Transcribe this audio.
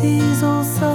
seas also